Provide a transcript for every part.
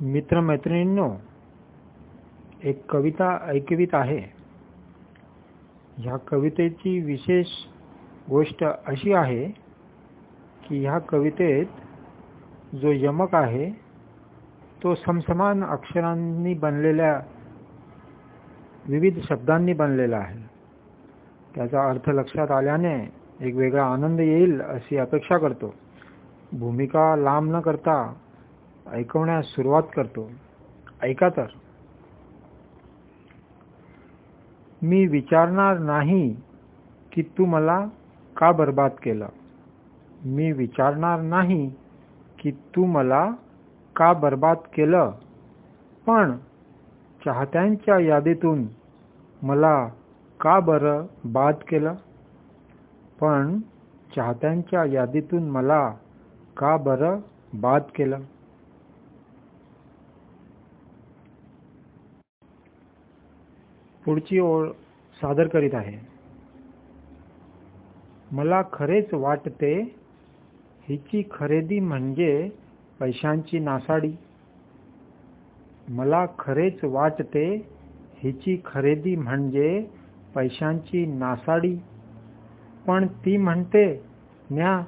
मित्रमैत्रिणींनो एक कविता ऐकवीत आहे. ह्या कवितेची विशेष गोष्ट अशी आहे की ह्या कवितेत जो यमक आहे तो समसमान अक्षरांनी बनलेल्या विविध शब्दांनी बनलेला आहे. त्याचा अर्थ लक्षात आल्याने एक वेगळा आनंद येईल अशी अपेक्षा करतो. भूमिका लांब न करता ऐकवण्यास सुरुवात करतो. ऐका तर. मी विचारणार नाही की तू मला का बर्बाद केलं. मी विचारणार नाही की तू मला का बर्बाद केलं. पण चाहत्यांच्या यादीतून मला का बरं बाद केलं? पण चाहत्यांच्या यादीतून मला का बरं बाद केलं? पुढची ओळ सादर करीत आहे. मला खरेच वाटते हिची खरेदी म्हणजे पैशांची नासाडी. मला खरेच वाटते हिची खरेदी म्हणजे पैशांची नासाडी. पण ती म्हणते न्या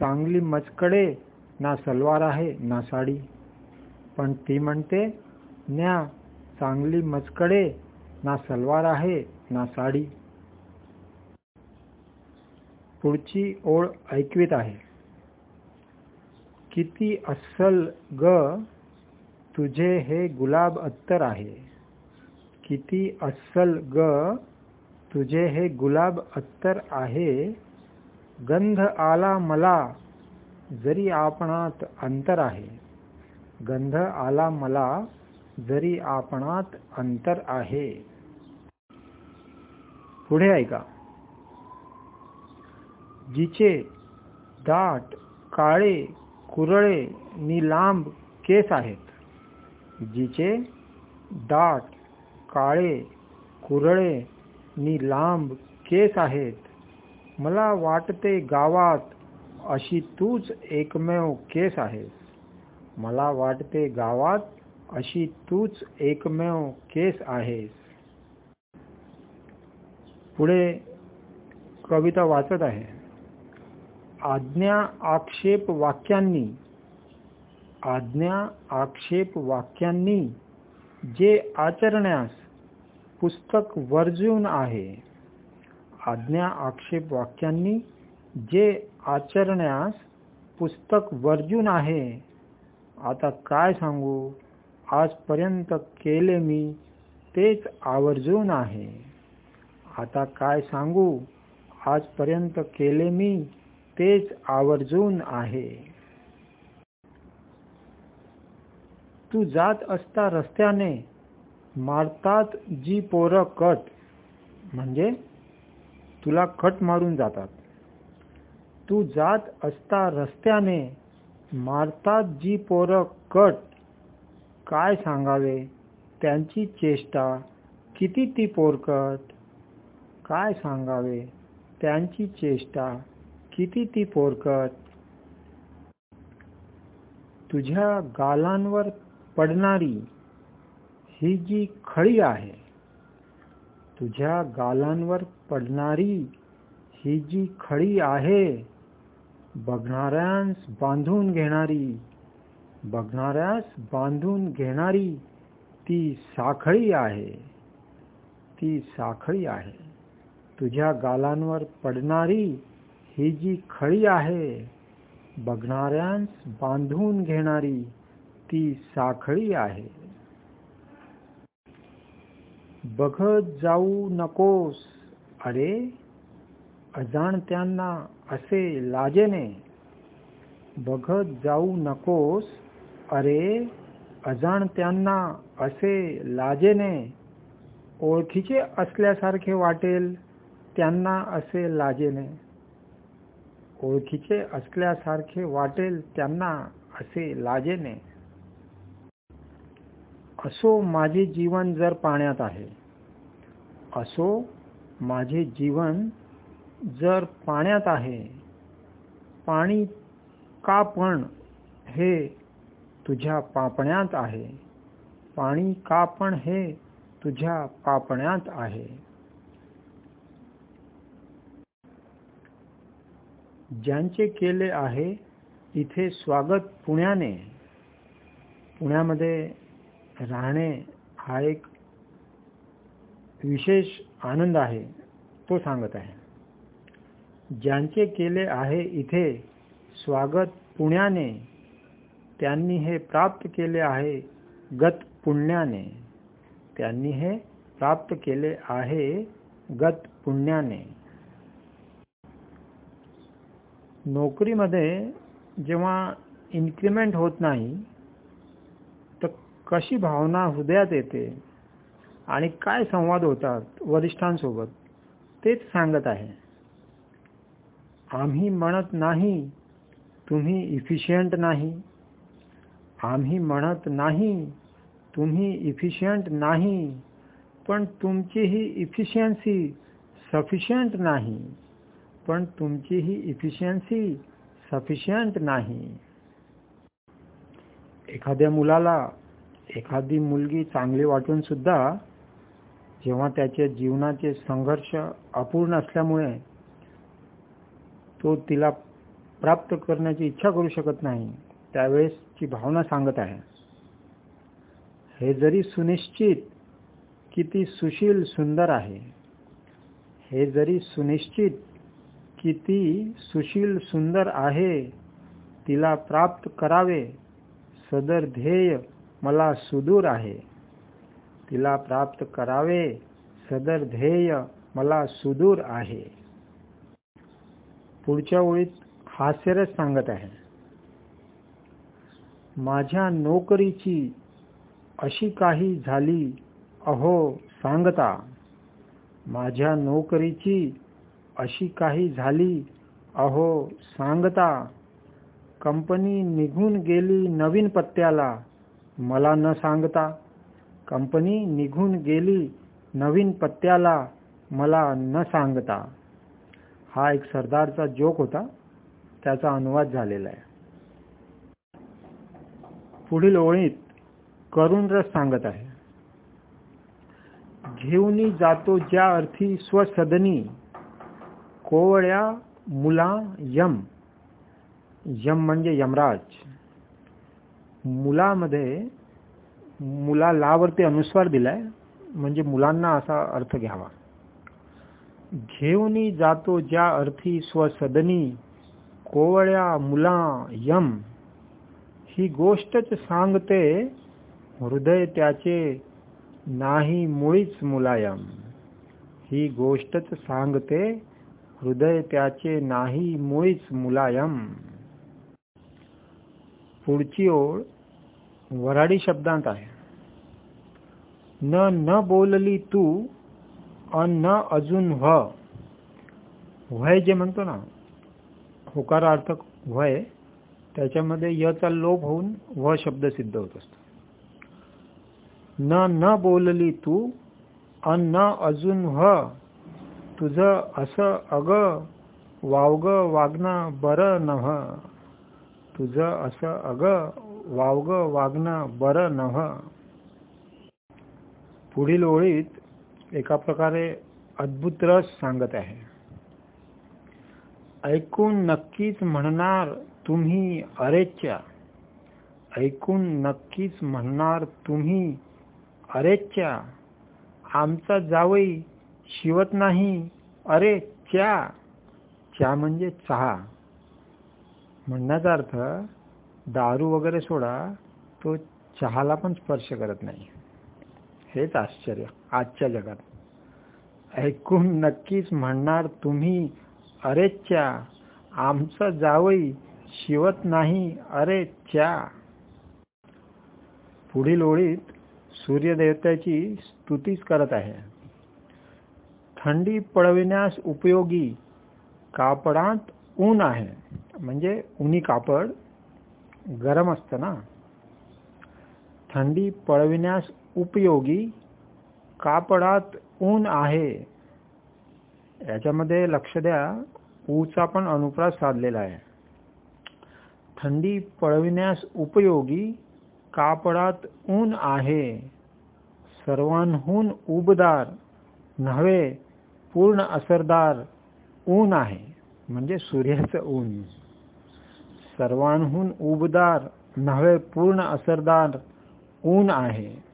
चांगली मचकडे ना सलवार आहे ना साडी. पण ती म्हणते न्या चांगली मचकडे ना सलवार आहे ना साडी. पुढची ओळ ऐकवीत आहे. किती अस्सल ग तुझे हे गुलाब अत्तर आहे. किती अस्सल ग तुझे हे गुलाब अत्तर आहे. गंध आला मला जरी आपणात अंतर आहे. गंध आला मला जरी आपणात अंतर आहे. पुढे ऐका. जिचे दाट काळे कुरळे नि लांब केस आहेत. जिचे दाट काळे कुरळे नि लांब केस आहेत. मला वाटते गावात अशी तूच एकमेव केस आहेस मला वाटते गावात अशी तूच एकमेव केस आहेस पुढे कविता वाचत आहे. आज्ञा आक्षेप वाक्यांनी. आज्ञा आक्षेप वाक्यांनी. जे आचरण्यास पुस्तक वर्जून आहे. आज्ञा आक्षेप वाक्यांनी जे आचरण्यास पुस्तक वर्जून आहे. आता काय सांगू? आजपर्यंत केले मी तेच आवर्जून आहे. आता काय सांगू? आजपर्यंत केले मी तेच आवर्जून आहे. तू जात असता रस्त्याने मारतात जी पोरं कट. म्हणजे? तुला कट मारून जातात. तू जात असता रस्त्याने मारतात जी पोरं कट. काय सांगावे? त्यांची चेष्टा. किती ती पोरकट काय सांगावे? त्यांची चेष्टा. किती ती पोरकत? तुझ्या गालांवर पडणारी ही जी खळी आहे तुझ्या गालांवर पडणारी ही जी खळी आहे बघणाऱ्यांस बांधून घेणारी बघणाऱ्यास बांधून घेणारी ती साखळी आहे ती साखळी आहे. तुझ्या गालांवर पडणारी ही जी खळी आहे बघणाऱ्यांस बांधून घेणारी ती साखळी आहे. बघत जाऊ नकोस अरे अजाणत्यांना असे लाजेने. बघत जाऊ नकोस अरे अजाणत्यांना असे लाजेने. ओळखीचे असल्यासारखे वाटेल त्यांना असे लाजेने. ओळखीचे असल्यासारखे वाटेल त्यांना असे लाजेने. असो माझे जीवन जर पाण्यात आहे. असो माझे जीवन जर पाण्यात आहे. पाणी का पण हे तुझ्या पापण्यात आहे. पाणी का पण हे तुझ्या पापण्यात आहे. ज्यांचे केले आहे इथे स्वागत पुण्याने. पुण्यामध्ये राहणे हा एक विशेष आनंद आहे तो सांगत आहे. ज्यांचे केले आहे इथे स्वागत पुण्याने त्यांनी हे प्राप्त केले आहे गत पुण्याने. त्यांनी हे प्राप्त केले आहे गत पुण्याने. नोकरीमध्ये जेव्हा इन्क्रीमेंट होत नाही तर कशी भावना हृदयात येते आणि काय संवाद होतात वरिष्ठांसोबत तेच सांगत आहे. आम्ही म्हणत नाही तुम्ही इफिशियंट नाही. आम्ही म्हणत नाही तुम्ही इफिशियंट नाही. पण तुमची ही इफिशियन्सी सफिशियंट नाही. पण तुमची ही इफिशियन्सी सफिशियंट नाही. एखाद्या मुलाला एखादी मुलगी चांगली वाटून सुद्धा जेव्हा त्याचे जीवनाचे संघर्ष अपूर्ण असल्यामुळे तो तिला प्राप्त करण्याची इच्छा करू शकत नाही त्यावेळेसची भावना सांगत आहे. हे जरी सुनिश्चित किती सुशील सुंदर आहे हे जरी सुनिश्चित किती सुशील सुंदर आहे तिला प्राप्त करावे. सदर ध्येय मला सुदूर आहे. तिला प्राप्त करावे. सदर ध्येय मला सुदूर आहे. पुढच्या ओळीत हास्यरस सांगत आहे. माझ्या नोकरीची अशी काही झाली अहो सांगता. माझ्या नोकरीची अशी काही झाली? अहो सांगता. कंपनी निघून गेली नवीन पत्त्याला. मला न सांगता. कंपनी निघून गेली नवीन पत्त्याला. मला न सांगता. हा एक सरदारचा जोक होता. त्याचा अनुवाद झालेला आहे. पुढील ओळीत करुण रस सांगत आहे. घेऊनी जातो ज्या अर्थी स्वसदनी. कोवळ्या मुला यम. यम म्हणजे यमराज. मुलामध्ये मुला लावरती अनुस्वार दिलाय म्हणजे मुलांना असा अर्थ घ्यावा. घेऊनी जातो ज्या अर्थी स्वसदनी कोवळ्या मुला यम. ही गोष्टच सांगते हृदय त्याचे नाही मुळीच मुलायम. ही गोष्टच सांगते हृदय त्याचे नाही मुळीच मुलायम. पुढची ओळ वराडी शब्दांत आहे. न न बोलली तू अन न अजून व्ह. व्हय जे म्हणतो ना होकारार्थक व्हय त्याच्यामध्ये यचा लोप होऊन व शब्द सिद्ध होत असतो. न न बोलली तू अन न अजून व्ह. तुझं असं अग वावग वागणं बरं नव्ह. तुझं असं अग वावग वागणं बरं नव्ह. पुढील ओळीत एका प्रकारे अद्भुत रस सांगत आहे. ऐकून नक्कीच म्हणणार तुम्ही अरेच्या. ऐकून नक्कीच म्हणणार तुम्ही अरेच्या. आमचा जावई शिवत नाही. अरे च्या च्या म्हणजे चहा. म्हणण्याचा अर्थ दारू वगैरे सोडा तो चहाला पण स्पर्श करत नाही. हेच आश्चर्य आजच्या जगात. ऐकून नक्कीच म्हणणार तुम्ही अरेच्या आमचा जावई शिवत नाही अरे च्या पुढील ओळीत सूर्यदेवत्याची स्तुतीच करत आहे. थंडी पळविण्यास उपयोगी कापडात ऊन आहे. म्हणजे उनी कापड गरम असतं ना. थंडी पळविण्यास उपयोगी कापडात ऊन आहे. याच्यामध्ये लक्ष द्या ऊचा पण अनुप्रास साधलेला आहे. थंडी पळविण्यास उपयोगी कापडात ऊन आहे. सर्वांहून उबदार नव्हे पूर्ण असरदार ऊन आहे. म्हणजे सूर्याचं ऊन. सर्वांहून उबदार नव्हे पूर्ण असरदार ऊन आहे.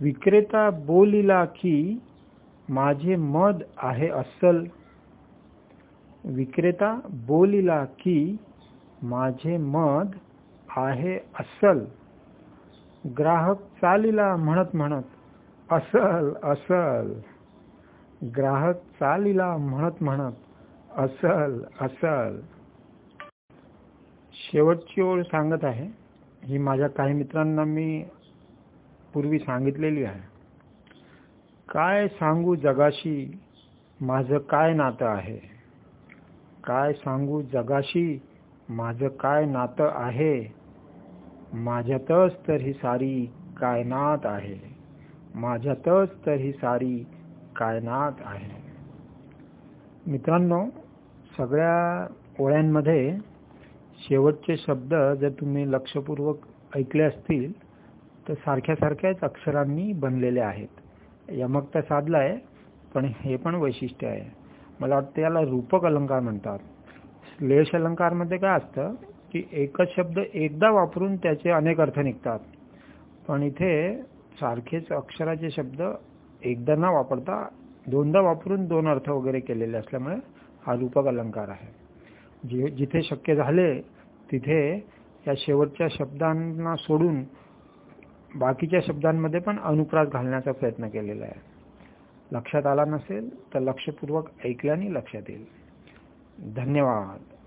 विक्रेता बोलिला की माझे मद आहे अस्सल. विक्रेता बोलिला की माझे मध आहे अस्सल. ग्राहक चालीला म्हणत म्हणत असल असल. ग्राहक चालीला म्हणत म्हणत असल असल. शेवटची ओळ सांगत आहे. ही माझ्या काही मित्रांना मी पूर्वी सांगितलेली आहे. काय सांगू जगाशी माझं काय नातं आहे? काय सांगू जगाशी माझं काय नातं आहे? माझ्यातच तर ही सारी कायनात आहे. माझ्यातच तर ही सारी कायनात आहे. मित्रांनो सगळ्या ओळ्यांमध्ये शेवटचे शब्द जर तुम्ही लक्षपूर्वक ऐकले असतील तर सारख्या सारख्याच अक्षरांनी बनलेले आहेत. यमकता साधला आहे पण हे पण वैशिष्ट्य आहे. मला वाटतं याला रूपक अलंकार म्हणतात. श्लेष अलंकारमध्ये काय असतं? की एकच शब्द एकदा वापरून त्याचे अनेक अर्थ निघतात. पण इथे सारखेच अक्षराचे शब्द एकदा न वापरता दोनदा वापरून दोन अर्थ वगैरे केलेले असल्यामुळे हा रूपक अलंकार आहे. जे जिथे शक्य झाले तिथे या शेवटच्या शब्दांना सोडून बाकीच्या शब्दांमध्ये पण अनुप्रास घालण्याचा प्रयत्न केलेला आहे. लक्षात आला नसेल तर लक्षपूर्वक ऐकल्याने लक्षात येईल. धन्यवाद.